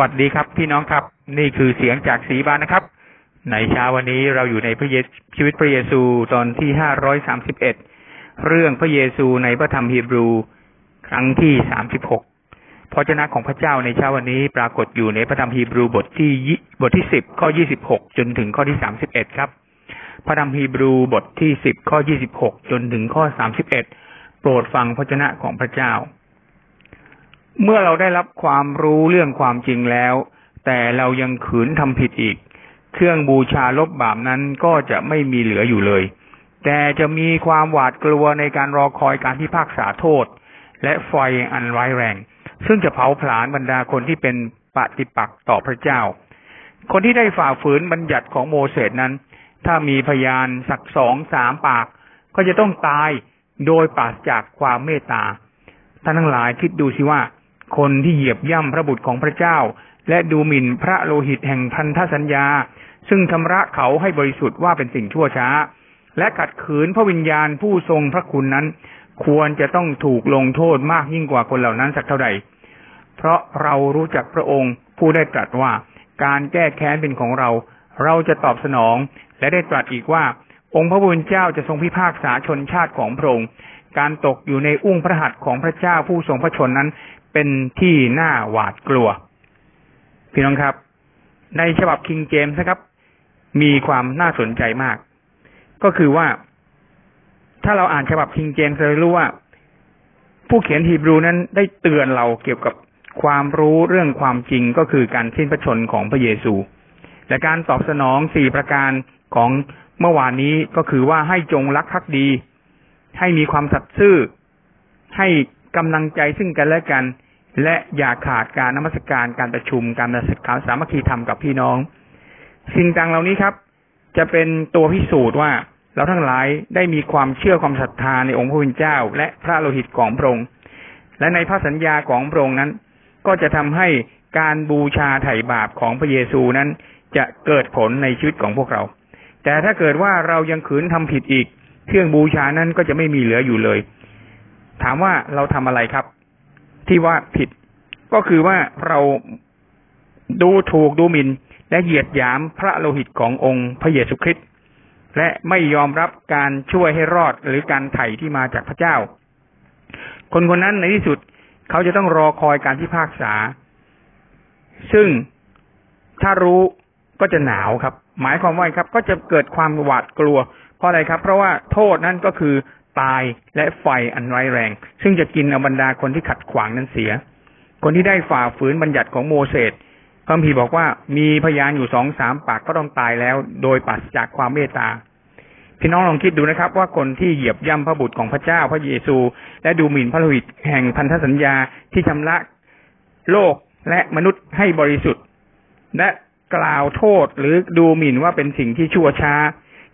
วัสดีครับ พี่น้องครับ นี่คือเสียงจากสีบานนะครับ ในเช้าวันนี้เราอยู่ในพระเยซชีวิตพระเยซูตอนที่ห้าร้อยสามสิบเอ็ดเรื่องพระเยซูในพระธรรมฮีบรู ครั้งที่สามสิบหกพระเจ้าของพระเจ้าในเช้าวันนี้ปรากฏอยู่ในพระธรรมฮีบรูบทที่บทที่สิบข้อยี่สิบหกจนถึงข้อที่สามสิบเอ็ดครับ พระธรรมฮีบรูบทที่สิบข้อยี่สิบหกจนถึงข้อสามสิบเอ็ดโปรดฟังพระเจ้าของพระเจ้า เมื่อเราได้รับความรู้เรื่องความจริงแล้ว แต่เรายังขืนทำผิดอีก เครื่องบูชาลบบาปนั้นก็จะไม่มีเหลืออยู่เลย แต่จะมีความหวาดกลัวในการรอคอยการพิพากษาโทษ และไฟอันร้ายแรง ซึ่งจะเผาผลาญบรรดาคนที่เป็นปฏิปักษ์ต่อพระเจ้า คนที่ได้ฝ่าฝืนบัญญัติของโมเสสนั้น ถ้ามีพยานสักสองสามปาก ก็จะต้องตายโดยปราศจากความเมตตาท่านทั้งหลายคิดดูสิว่า คนที่เหยียบย่ำพระบุตรของพระเจ้า และดูหมิ่นพระโลหิตแห่งพันธสัญญา ซึ่งชำระเขาให้บริสุทธิ์ว่าเป็นสิ่งชั่วช้า และขัดขืนพระวิญญาณผู้ทรงพระคุณนั้น ควรจะต้องถูกลงโทษมากยิ่งกว่าคนเหล่านั้นสักเท่าใด เพราะเรารู้จักพระองค์ผู้ได้ตรัสว่าการแก้แค้นเป็นของเรา เราจะตอบสนอง และได้ตรัสอีกว่า องค์พระบุญเจ้าจะทรงพิพากษาชนชาติของพระองค์ การตกอยู่ในอุ้งพระหัตถ์ของพระเจ้าผู้ทรงพระชนนั้น เป็นที่น่าหวาดกลัว พี่น้องครับ ในฉบับคิงเจมส์นะครับ มีความน่าสนใจมาก ก็คือว่า ถ้าเราอ่านฉบับคิงเจมส์จะรู้ว่า ผู้เขียนฮีบรูนั้นได้เตือนเราเกี่ยวกับความรู้เรื่องความจริงก็คือการสิ้นพระชนของพระเยซู และการตอบสนองสี่ประการของเมื่อวานนี้ก็คือว่าให้จงรักภักดี ให้มีความสัตย์ซื่อ ให้กำลังใจซึ่งกันและกัน และอย่าขาดการนมัสการการประชุมการประสการสามัคคีธรรมกับพี่น้อง สิ่งต่างเหล่านี้ครับ จะเป็นตัวพิสูจน์ว่าเราทั้งหลายได้มีความเชื่อความศรัทธาในองค์พระผู้เป็นเจ้า และพระโลหิตของพระองค์และในพระสัญญาของพระองค์นั้น ก็จะทำให้การบูชาไถ่บาปของพระเยซูนั้น จะเกิดผลในชีวิตของพวกเรา แต่ถ้าเกิดว่าเรายังขืนทำผิดอีก เครื่องบูชานั้นก็จะไม่มีเหลืออยู่เลย ถามว่าเราทำอะไรครับ ที่ว่าผิด ก็คือว่าเราดูถูกดูหมิน่นและเหยียดหยามพระโลหิตขององค์พระเยซูคริสต์และไม่ยอมรับการช่วยให้รอดหรือการไถ่ที่มาจากพระเจ้า คนคนนั้นในที่สุดเขาจะต้องรอคอยการพิพากษา ซึ่งถ้ารู้ก็จะหนาวครับ หมายความว่าครับ ก็จะเกิดความหวาดกลัว เพราะอะไรครับ เพราะว่าโทษนั้นก็คือ ตายและไฟอันร้ายแรง ซึ่งจะกินอบรรดาคนที่ขัดขวางนั้นเสีย คนที่ได้ฝ่าฝืนบัญญัติของโมเสสพระพีบอกว่ามีพยานอยู่สองสามปากก็ต้องตายแล้ว โดยปัสจากความเมตตาพี่น้องลองคิดดูนะครับ ว่าคนที่เหยียบย่ำพระบุตรของพระเจ้าพระเยซู และดูหมิ่นพระโลหิตแห่งพันธสัญญาที่ชำระโลกและมนุษย์ให้บริสุทธิ์ และกล่าวโทษหรือดูหมิ่นว่าเป็นสิ่งที่ชั่วช้า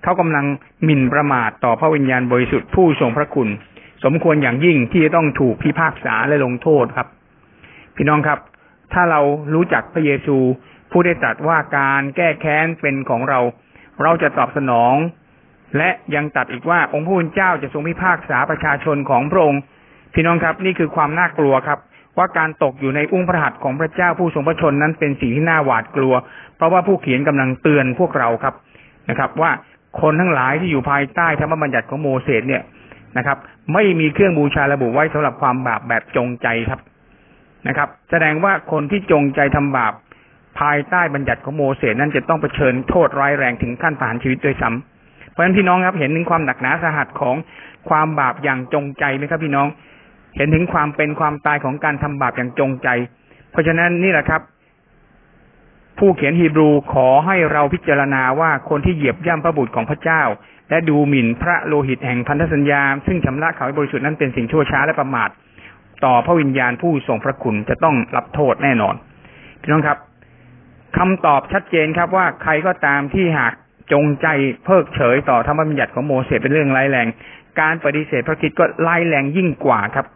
เขากำลังหมิ่นประมาทต่อพระวิญญาณบริสุทธิ์ผู้ทรงพระคุณ สมควรอย่างยิ่งที่จะต้องถูกพิพากษาและลงโทษครับ พี่น้องครับ ถ้าเรารู้จักพระเยซูผู้ได้ตรัสว่าการแก้แค้นเป็นของเรา เราจะตอบสนอง และยังตัดอีกว่าองค์พระผู้เป็นเจ้าจะทรงพิพากษาประชาชนของพระองค์ พี่น้องครับ นี่คือความน่ากลัวครับว่าการตกอยู่ในอุ้งพระหัตถ์ของพระเจ้าผู้ทรงพระชนนั้นเป็นสิ่งที่น่าหวาดกลัว เพราะว่าผู้เขียนกำลังเตือนพวกเราครับนะครับ ว่า คนทั้งหลายที่อยู่ภายใต้ธรรมบัญญัติของโมเสสเนี่ยนะครับ ไม่มีเครื่องบูชาระบุไว้สำหรับความบาปแบบจงใจครับนะครับ แสดงว่าคนที่จงใจทำบาปภายใต้บัญญัติของโมเสสนั้นจะต้องเผชิญโทษร้ายแรงถึงขั้นประหารชีวิตด้วยซ้ำเพราะฉะนั้นพี่น้องครับเห็นถึงความหนักหนาสาหัสของความบาปอย่างจงใจไหมครับพี่น้อง เห็นถึงความเป็นความตายของการทำบาปอย่างจงใจ เพราะฉะนั้นนี่แหละครับ ผู้เขียนฮีบรูขอให้เราพิจารณาว่าคนที่เหยียบย่ำพระบุตรของพระเจ้า และดูหมิ่นพระโลหิตแห่งพันธสัญญา ซึ่งชำระเขาให้บริสุทธิ์นั้นเป็นสิ่งชั่วช้าและประมาท ต่อพระวิญญาณผู้ทรงพระคุณจะต้องรับโทษแน่นอนพี่น้องครับคำตอบชัดเจนครับว่าใครก็ตามที่หากจงใจเพิกเฉยต่อธรรมบัญญัติของโมเสสเป็นเรื่องร้ายแรง การปฏิเสธพระคิดก็ร้ายแรงยิ่งกว่าครับ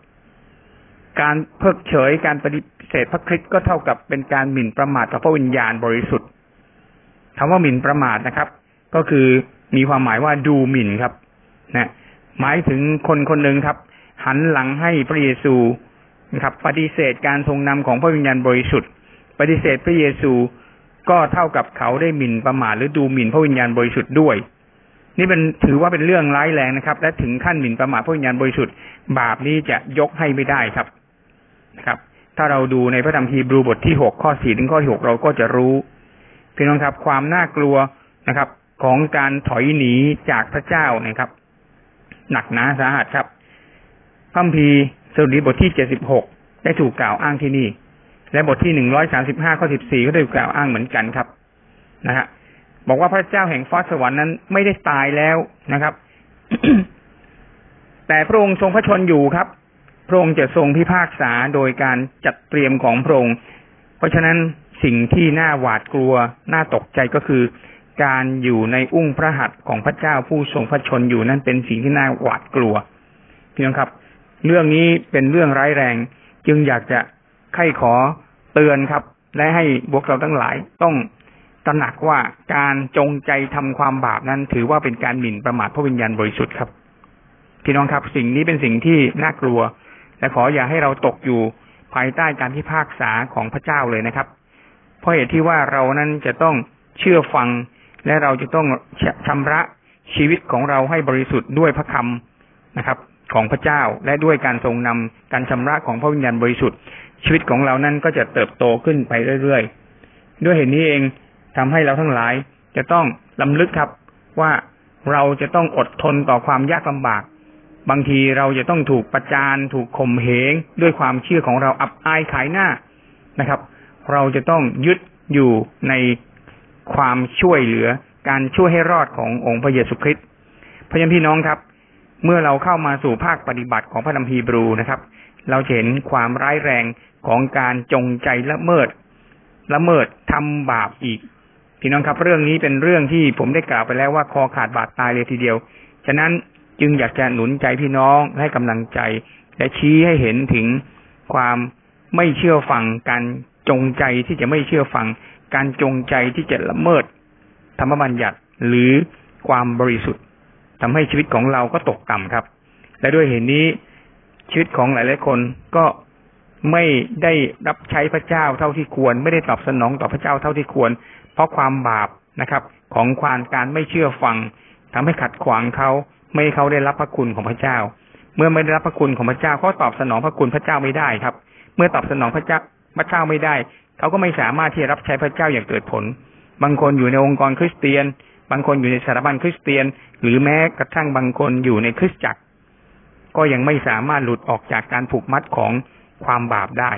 การเพิกเฉยการปฏิเศษพระคริสต์ก็เท่ากับเป็นการหมิ่นประมาทต่อพระวิญญาณบริสุทธิ์คำว่าหมิ่นประมาทนะครับ ก็คือมีความหมายว่าดูหมิ่นครับ นะหมายถึงคนคนหนึ่งครับ หันหลังให้พระเยซูนะครับ ปฏิเสธการทรงนำของพระวิญญาณบริสุทธิ์ ปฏิเสธพระเยซูก็เท่ากับเขาได้หมิ่นประมาทหรือดูหมิ่นพระวิญญาณบริสุทธิ์ด้วย นี่เป็นถือว่าเป็นเรื่องร้ายแรงนะครับ และถึงขั้นหมิ่นประมาทพระวิญญาณบริสุทธิ์ บาปนี้จะยกให้ไม่ได้ครับ นะครับ ถ้าเราดูในพระธรรมฮีบรูบทที่หกข้อสี่ถึงข้อหกเราก็จะรู้พี่น้องครับ ความน่ากลัวนะครับ ของการถอยหนีจากพระเจ้านะครับ หนักหนาสาหัสครับพัมพีสดุดีบทที่เจ็ดสิบหกได้ถูกกล่าวอ้างที่นี่ และบทที่หนึ่งร้อยสาสิบห้าข้อสิบสี่ก็ได้ถูกกล่าวอ้างเหมือนกันครับนะฮะบอกว่าพระเจ้าแห่งฟ้าสวรรค์นั้นไม่ได้ตายแล้วนะครับ แต่พระองค์ทรงพระชนอยู่ครับ พระองค์จะทรงพิพากษาโดยการจัดเตรียมของพระองค์ เพราะฉะนั้นสิ่งที่น่าหวาดกลัว น่าตกใจก็คือ การอยู่ในอุ้งพระหัตถ์ของพระเจ้าผู้ทรงพระชนอยู่นั่นเป็นสิ่งที่น่าหวาดกลัวพี่น้องครับ เรื่องนี้เป็นเรื่องร้ายแรง จึงอยากจะไข้ขอเตือนครับ และให้พวกเราทั้งหลายต้องตระหนักว่าการจงใจทำความบาปนั้น ถือว่าเป็นการหมิ่นประมาทพระวิญญาณบริสุทธิ์ครับพี่น้องครับ สิ่งนี้เป็นสิ่งที่น่ากลัว และขออย่าให้เราตกอยู่ภายใต้การพิพากษาของพระเจ้าเลยนะครับ เพราะเหตุที่ว่าเรานั้นจะต้องเชื่อฟัง และเราจะต้องชำระชีวิตของเราให้บริสุทธิ์ด้วยพระคำนะครับ ของพระเจ้าและด้วยการทรงนำการชำระของพระวิญญาณบริสุทธิ์ ชีวิตของเรานั้นก็จะเติบโตขึ้นไปเรื่อยๆ ด้วยเหตุนี้เองทำให้เราทั้งหลายจะต้องลำลึกครับว่าเราจะต้องอดทนต่อความยากลำบาก บางทีเราจะต้องถูกประจานถูกข่มเหงด้วยความเชื่อของเราอับอายขายหน้านะครับ เราจะต้องยึดอยู่ในความช่วยเหลือการช่วยให้รอดขององค์พระเยซูคริสต์พยานพี่น้องครับ เมื่อเราเข้ามาสู่ภาคปฏิบัติของพระธรรมฮีบรูนะครับ เราเห็นความร้ายแรงของการจงใจละเมิด ละเมิดทำบาปอีก พี่น้องครับ เรื่องนี้เป็นเรื่องที่ผมได้กล่าวไปแล้วว่าคอขาดบาดตายเลยทีเดียว ฉะนั้น จึงอยากจะหนุนใจพี่น้องให้กำลังใจ และชี้ให้เห็นถึงความไม่เชื่อฟังการจงใจที่จะไม่เชื่อฟัง การจงใจที่จะละเมิด ธรรมบัญญัติหรือความบริสุทธิ์ทำให้ชีวิตของเราก็ตกต่ำครับ และด้วยเหตุนนี้ชีวิตของหลายๆคนก็ไม่ได้รับใช้พระเจ้าเท่าที่ควร ไม่ได้ตอบสนองต่อพระเจ้าเท่าที่ควร เพราะความบาปนะครับ ของความการไม่เชื่อฟังทำให้ขัดขวางเขา ไม่ให้เขาได้รับพระคุณของพระเจ้า เมื่อไม่ได้รับพระคุณของพระเจ้าเขาตอบสนองพระคุณพระเจ้าไม่ได้ครับ เมื่อตอบสนองพระเจ้าพระเจ้าไม่ได้ เขาก็ไม่สามารถที่จะรับใช้พระเจ้าอย่างเกิดผล บางคนอยู่ในองค์กรคริสเตียน บางคนอยู่ในสถาบันคริสเตียน หรือแม้กระทั่งบางคนอยู่ในคริสตจักร ก็ยังไม่สามารถหลุดออกจากการผูกมัดของความบาปได้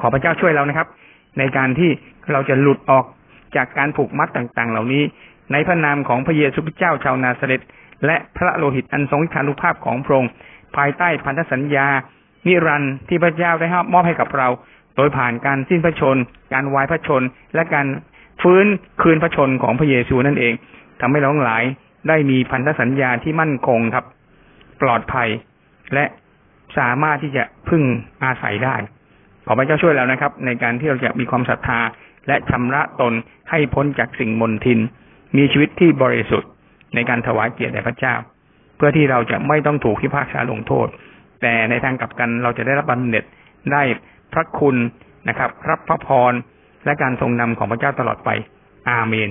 ขอพระเจ้าช่วยเรานะครับ ในการที่เราจะหลุดออกจากการผูกมัดต่างๆ เหล่านี้ ในพระนามของพระเยซูคริสต์เจ้าชาวนาซาเรต และพระโลหิตอันทรงวิชานุภาพของพระองค์ภายใต้พันธสัญญา นิรันดร์ที่พระเจ้าได้มอบให้กับเรา โดยผ่านการสิ้นพระชน การวายพระชน และการฟื้นคืนพระชนของพระเยซูนั่นเองทำให้เราหลายได้มีพันธสัญญาที่มั่นคงครับ ปลอดภัย และสามารถที่จะพึ่งอาศัยได้ ขอพระเจ้าช่วยเรานะครับ ในการที่เราจะมีความศรัทธาและชำระตนให้พ้นจากสิ่งมนทิน มีชีวิตที่บริสุทธิ์ ในการถวายเกียรติแด่พระเจ้า เพื่อที่เราจะไม่ต้องถูกพิพากษาลงโทษ แต่ในทางกลับกันเราจะได้รับบำเหน็จได้พระคุณนะครับ รับพระพรและการทรงนำของพระเจ้าตลอดไป อาเมน